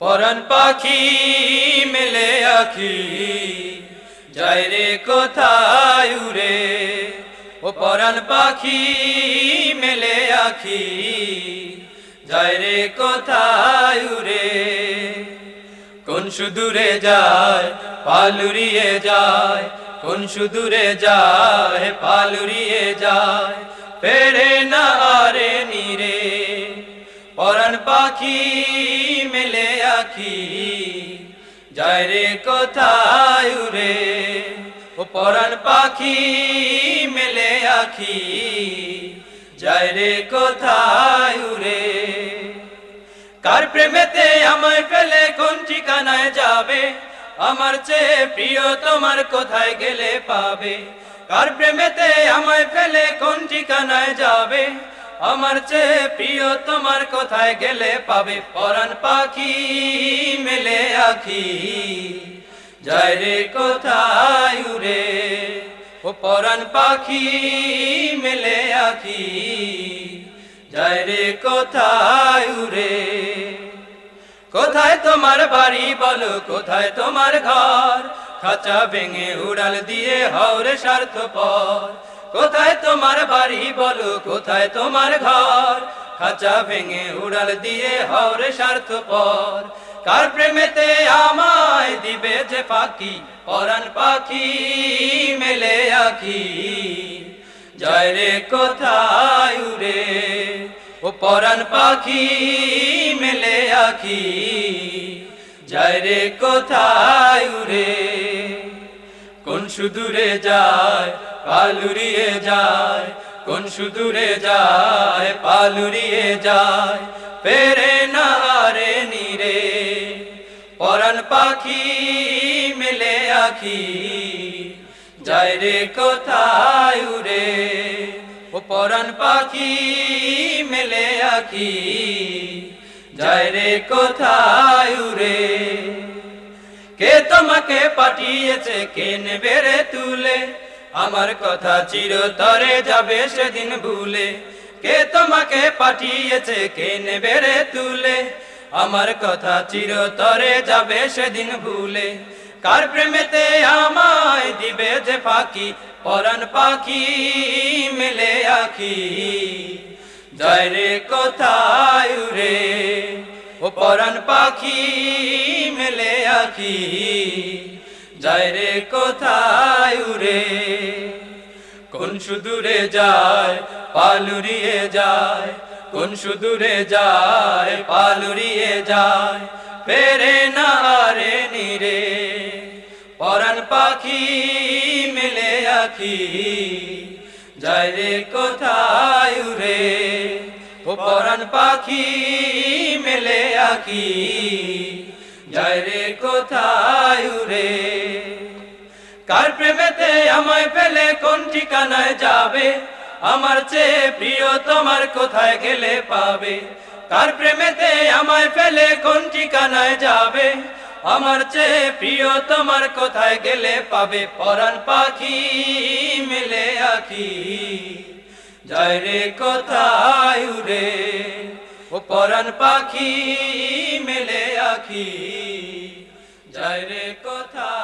পরাণ পাখি মেলে আখি, যায় রে কোথায় উড়ে? ও পরাণ পাখি মেলে আখি, যায় রে কোথায় উড়ে? কোন সুদূরে যায় পালুরিয়ে যায়? কোন সুদূরে যায় পালুরিয়ে যায়? ফেরে না আরে নিরে। পরাণ পাখি মেলে আখি, যায় রে কোথায় উরে ও পরাণ পাখি মেলে আখি, যায় রে কোথায় উরে কার প্রেমেতে আমায় ফেলে কোন ঠিকানায় যাবে? আমার চেয়ে প্রিয় তোমার কোথায় গেলে পাবে? কার প্রেমেতে আমায় ফেলে কোন ঠিকানায় যাবে? আমার চেয়ে প্রিয় তোমার কোথায় গেলে পাবে? পরাণ পাখি মেলে আখি। যায় রে কোথায় উরে ও পরাণ পাখি মেলে আখি। যায় রে কোথায় উরে কোথায় তোমার বাড়ি বলো? কোথায় তোমার ঘর? খাঁচা ভেঙে উড়াল দিয়ে হাওরে স্বার্থ পর কোথায় তোমার বাড়ি বলো, কোথায় তোমার ঘর? খাঁচা ভেঙে উড়াল দিয়ে হওরে স্বার্থ পর কার প্রেমেতে আমায় দিবে যে পাখি? পরাণ পাখি মেলে আখি। জয় রে কোথায় উড়ে? ও পরাণ পাখি মেলে আখি। জয় রে কোথায় উড়ে? কোন সুদূরে যায় পালুরিয়ে যায়, কোন সুদূরে যায় পালুরিয়ে যায়, ফেরে না রে নিরে। পরাণ পাখি মেলে আখি, যায় রে কোথায় উড়ে? ও পরাণ পাখি মেলে আখি, যায় রে কোথায় উড়ে? কে তোমাকে পাঠিয়েছে, কে নেবে রে তুলে? আমার কথা চিরতরে যাবে সেদিন ভুলে। কে তোমাকে পাঠিয়েছে, কে নেবে রে তুলে? আমার কথা চিরতরে যাবে সেদিন ভুলে। কার প্রেমেতে আমায় দিবে যে পাখি পরাণ পাখি মেলে আখি। যায় রে কোথায় রে? ও পরাণ পাখি মেলে আখি। যায় রে কোথায় রে কোন সুদূরে যায়, পালুরিয়ে যায়? কোন সুদূরে যায়, পালুরিয়ে যায়? ফেরে না রে? নিরে পরাণ পাখি মেলে আখি। যায় রে কোথায় রে ও পরাণ পাখি মেলে আখি। যায় রে কোথায় রে কার প্রেমেতে আমায় ফেলে, কোন ঠিকানায় যাবে? আমার চেয়ে প্রিয় তোমার কোথায় গেলে পাবে? কার প্রেমেতে আমায় ফেলে, কোন ঠিকানায় যাবে? আমার চেয়ে প্রিয় তোমার কোথায় গেলে পাবে? পরাণ পাখি মেলে আখি। যায় রে কোথায় রে ও পরাণ পাখি মেলে আখি যায় রে কোথায়